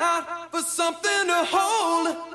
out for something to hold.